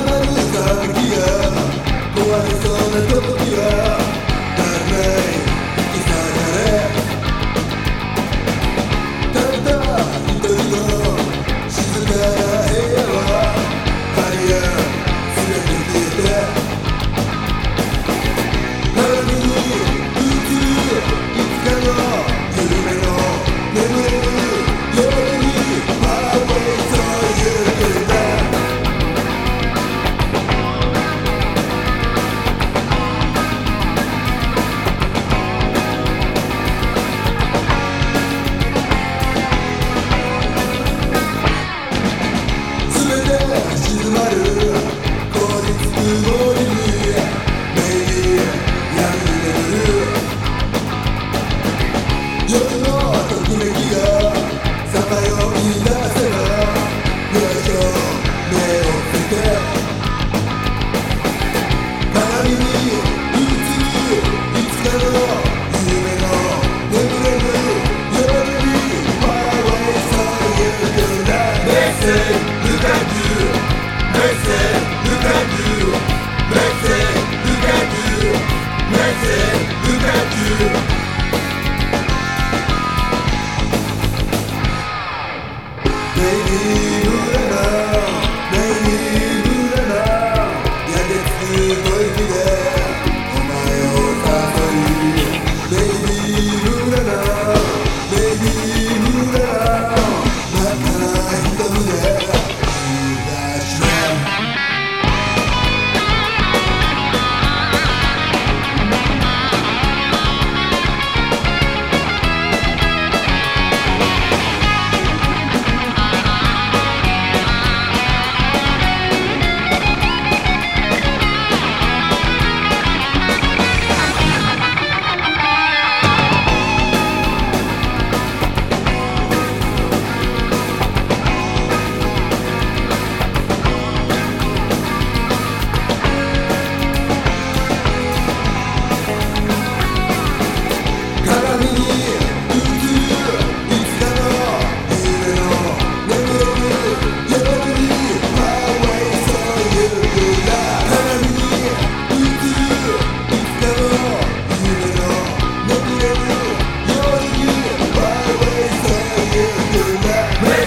Bersama nostalgia Kuasa dan kepikiran Look at you.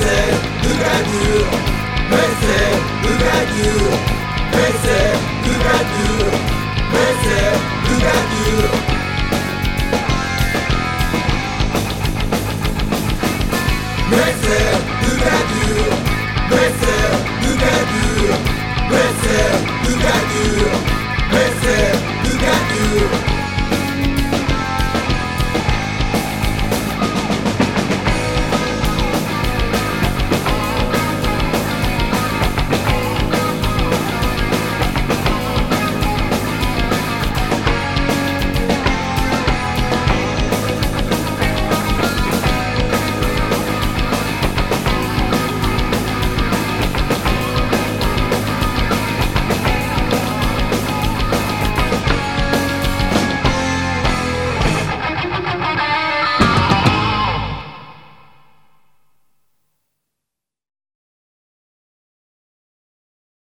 c'est de gravure